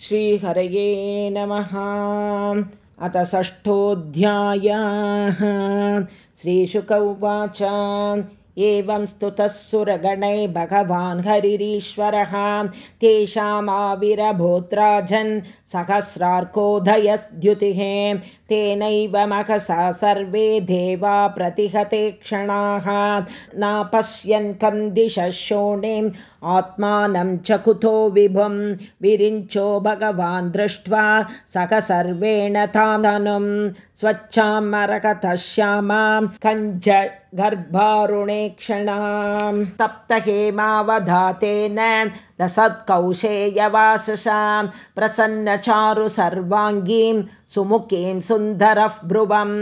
श्रीहरये नमः। अथ षष्ठोऽध्यायः। श्रीशुक उवाच। एवं स्तुतः सुरगणै भगवान् हरिरीश्वरः। तेषामाविरभूत्राजन् सहस्रार्कोदयद्युतिः। तेनैव मखसा सर्वे देवा प्रतिहते क्षणाः। नापश्यन् कन्दिश शोणिम् आत्मानं च कुतो विभुं विरिञ्चो भगवान् दृष्ट्वा सख सर्वेण तादनुं स्वच्छां मरकतः श्यामां कञ्ज गर्भारुणे क्षणां तप्तहेमावधातेन लसत्कौशेयवाससां प्रसन्नचारु सर्वाङ्गीं सुमुखीं सुन्दरः भ्रुवम्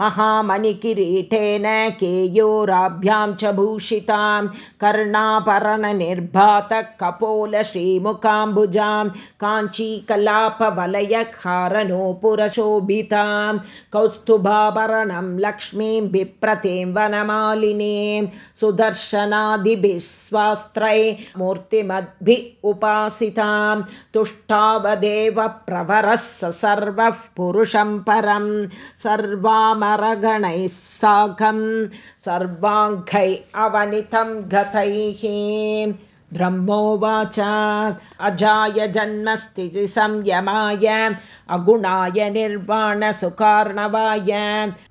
महामणिकिरीटेन केयोराभ्यां च भूषितां कर्णाभरणनिर्भातः कपोलश्रीमुखाम्बुजां काञ्चीकलापवलयहारनोपुरशोभितां कौस्तुभाभरणं लक्ष्मीं बिप्रतीं वनमालिनीं सुदर्शनादिभिः स्वास्त्रै मूर्तिमद्भिः उपासितां तुष्टावदेव प्रवरः स सर्वः पुरुषं परं सर्वाम रगणैः साकं सर्वाङ्गै अवनितं गतैः ब्रह्मोवाच अजाय जन्मस्ति संयमाय अगुणाय निर्वाणसुकार्णवाय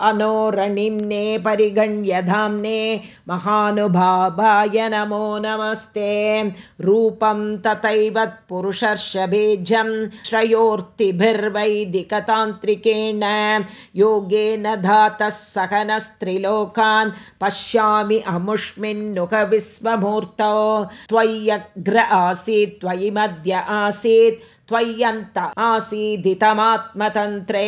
अनोरणिम्ने परिगण्यधाम्ने महानुभावाय नमो नमस्ते। रूपं तथैव पुरुषर्षभेजं श्रयोर्तिभिर्वैदिकतान्त्रिकेण योगेन धातः सहनस्त्रिलोकान् पश्यामि अमुष्मिन्नुखविश्वमूर्तौ त्वय्यग्र आसीत् त्वयि मध्य आसीत् त्वय्यन्त आसीदितमात्मतन्त्रे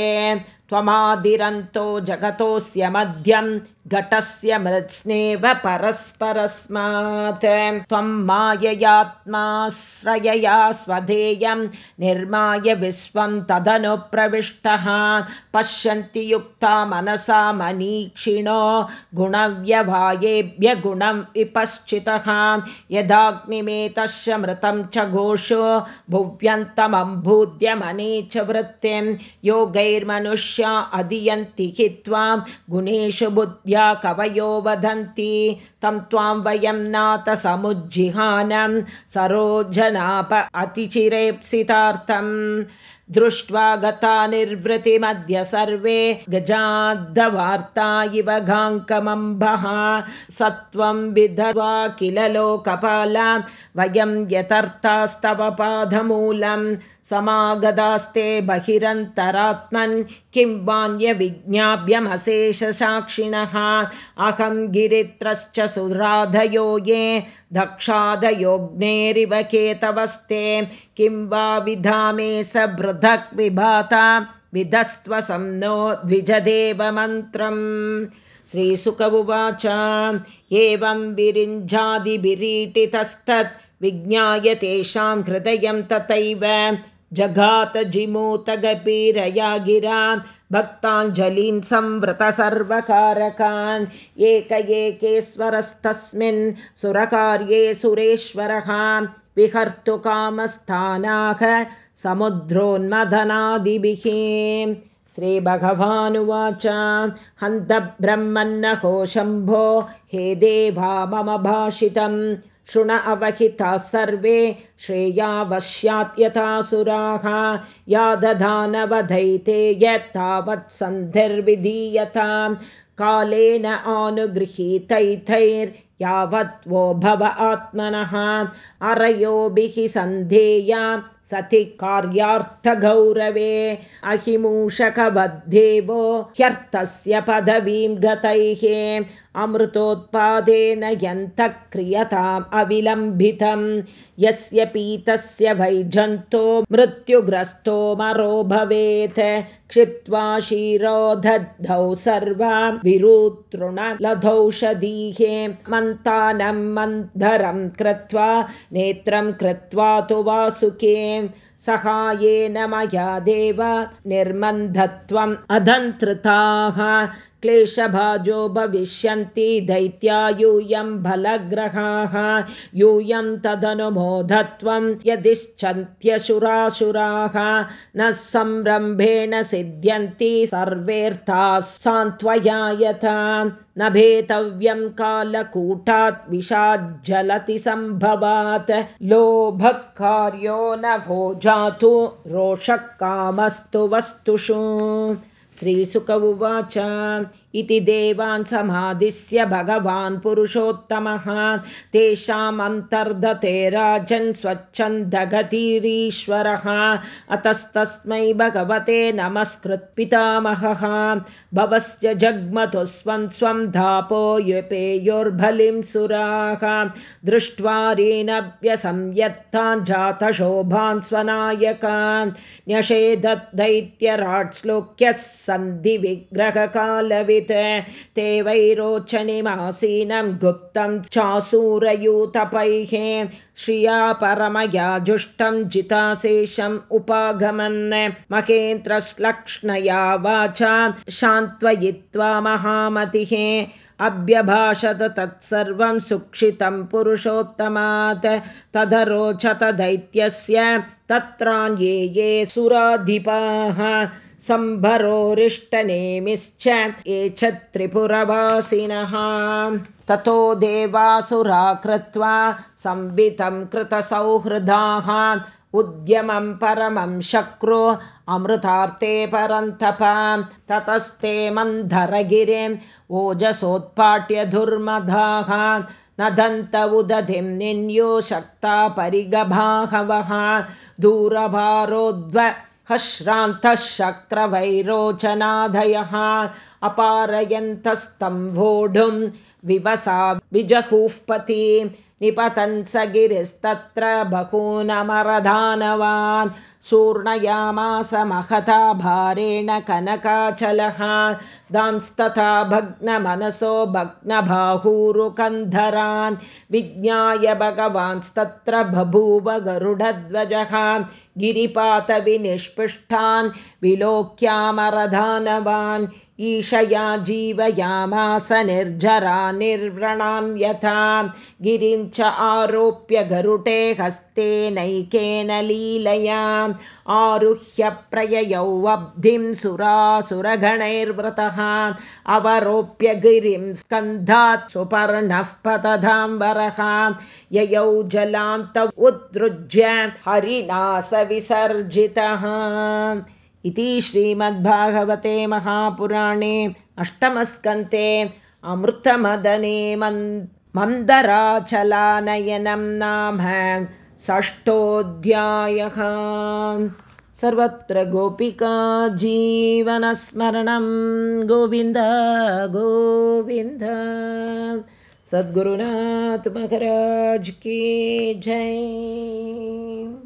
त्वमादिरन्तो जगतोऽस्य मध्यं घटस्य मृत्स्नेव परस्परस्मात्। त्वं माययात्माश्रयया स्वधेयं निर्माय विश्वं तदनुप्रविष्टः। पश्यन्ति युक्ता मनसा मनीक्षिणो गुणव्यवायेभ्य गुणं विपश्चितः। यदाग्निमेतश्च मृतं च घोषो भुव्यन्तमम्भूद्यमने च वृत्तिं। योगैर्मनुष्या अधियन्ति हित्वा गुणेषु बुद्ध्या कवयो वदन्ति। तं त्वां वयं नाथ समुज्जिहानं सरोजनाप अतिचिरेप्सितार्थम् दृष्ट्वा गता निर्वृतिमद्य सर्वे गजाद्धवार्ता इव गाङ्कमम्बः सत्वं विधवा किल लोकपाला वयं यथर्थास्तव पादमूलं। समागतास्ते बहिरन्तरात्मन् किं वान्यविज्ञाप्यमशेषसाक्षिणः। अहं गिरित्रश्च सुराधयो ये दक्षादयोग्नेरिव केतवस्ते किं वा विधामे स पृथक् विभाता विधस्त्वसं नो द्विजदेवमन्त्रम् श्रीसुक उवाच। एवं विरिञ्जादिभिरीटितस्तत् विज्ञाय तेषां हृदयं तथैव जघातजिमूतगपीरया गिरा भक्ताञ्जलीन् संवृतसर्वकारकान् एक एकेश्वरस्तस्मिन् सुरकार्ये सुरेश्वरः विहर्तुकामस्थानाः समुद्रोन्मदनादिभिः। श्रीभगवानुवाच हन्तब्रह्मन्नहो शम्भो हे देवा मम भाषितम् शृण अवहिताः सर्वे श्रेयावश्यात् यथासुराः या दधानवधैते यत्तावत् सन्धिर्विधीयतां। कालेन अनुगृहीतैथैर्यावत् वो भव आत्मनः। अरयोभिः सन्धेया सति कार्यार्थगौरवे। अहिमूषकवद्देवो ह्यर्थस्य पदवीं गतैः अमृतोत्पादेन यन्तः क्रियताम् अविलम्बितं यस्य पीतस्य वैजन्तो मृत्युग्रस्तो मरो भवेत्। क्षिप्त्वा क्षीरोधौ सर्वा विरुतृणलधौषधीः मन्तानं मन्धरं कृत्वा नेत्रं कृत्वा तु वासुके। सहायेन मया देव निर्मन्धत्वम् अधन्तृताः क्लेशभाजो भविष्यन्ति दैत्या यूयं बलग्रहाः यूयं तदनुमोदत्वं यदिच्छन्त्यशुरासुराः न संरम्भेण सिद्ध्यन्ति सर्वेऽर्थाः सान्त्वया यथा। न भेतव्यं कालकूटात् विषाज्जलति सम्भवात्। लोभकार्यो न भोजातु रोषः कामस्तु वस्तुषु श्रीसुक उवाच इति देवान् समादिश्य भगवान् पुरुषोत्तमः। तेषामन्तर्धते राजन् स्वच्छन्दगतिरीश्वरः अतस्तस्मै भगवते नमस्कृत्पितामहः। भवस्य जग्मतु स्वं धापो युपेयोर्बलिं सुराः। दृष्ट्वारेणव्यसंयत्तान् जातशोभान् स्वनायकान्। न्यषेदद्दैत्यराट् श्लोक्यः सन्धिविग्रहकालवि ते वैरोचनिमासीनं गुप्तं चासूरयूतपैः श्रिया परमया जुष्टं जिताशेषम् उपागमन् महेन्द्रश्लक्ष्णया वाचा शान्त्वयित्वा महामतिः अभ्यभाषत तत्सर्वं सुक्षितं पुरुषोत्तमात् तदरोचत दैत्यस्य तत्राण्ये ये सुराधिपाः सम्भरोरिष्टनेमिश्च ये च त्रिपुरवासिनः ततो देवासुरा कृत्वा संवितं कृतसौहृदाः। उद्यमं परमं शक्रो अमृतार्थे परन्तप। ततस्ते मन्धरगिरिम् ओजसोत्पाट्य दुर्मधाः न दन्त उदधिं निन्यो शक्ता परिगभाहवः दूरभारोद्व हश्रान्तः शक्रवैरोचनादयः अपारयन्तस्तम्भोढुं विवसा विजहुःपति निपतन् स गिरिस्तत्र बहूनमरधानवान् सूर्णयामास महता भारेण कनकाचलः दांस्तथा भग्नमनसो भग्नबाहूरुकन्धरान् विज्ञाय भगवांस्तत्र बभूव गरुडध्वजः गिरिपातविनिष्पृष्टान् विलोक्यामरधानवान् ईशया जीवयामास निर्झरा निर्व्रणान् यथा गिरिं च आरोप्य गरुटे हस्तेनैकेन लीलया आरुह्य प्रययौ वब्धिं सुरासुरगणैर्व्रतः अवरोप्य गिरिं स्कन्धात् सुपर्णः पतधाम्बरः ययौ जलान्त उद्रुज्य हरिनासविसर्जितः। इति श्रीमद्भागवते महापुराणे अष्टमस्कन्ते अमृतमदने मन् मन्दराचलानयनं नाम षष्ठोऽध्यायः. सर्वत्र गोपिका जीवनस्मरणं। गोविन्द गोविन्द। सद्गुरुनाथ महाराज की जय